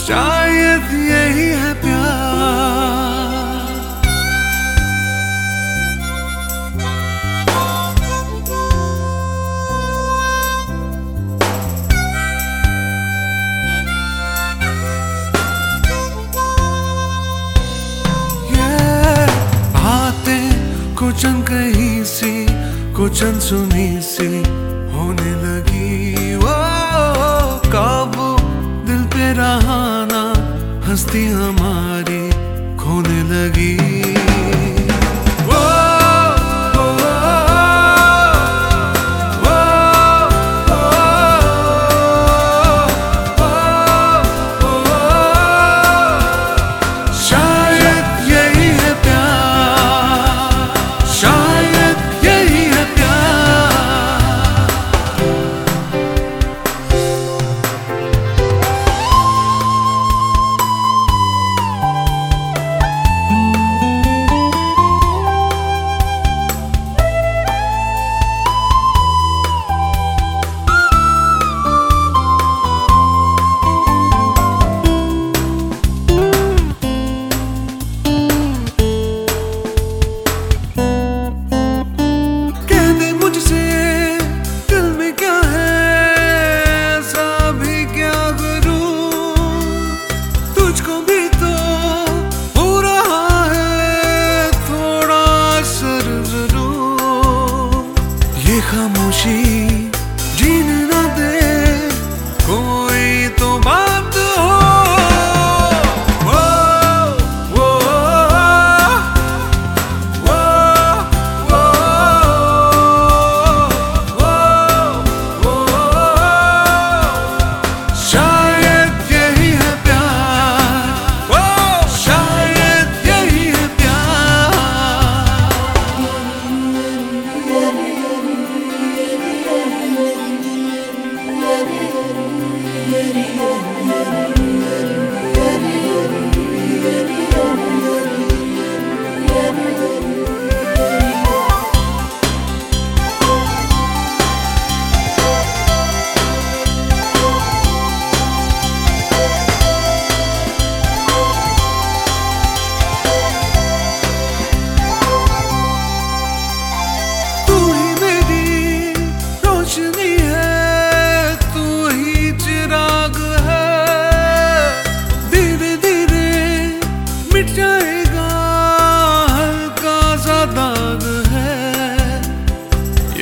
शायद यही है प्यार। बातें कुछ सी कुछ अनसुनी सी हस्ती हमारी खोने लगी।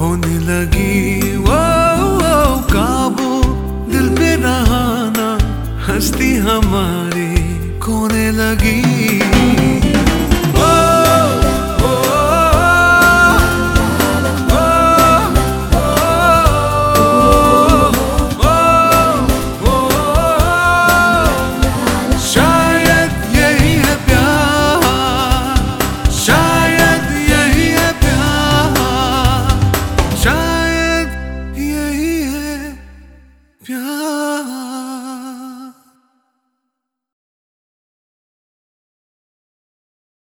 होने लगी। वो, वो काबू दिल पे रहाना हस्ती हमारी कोने लगी।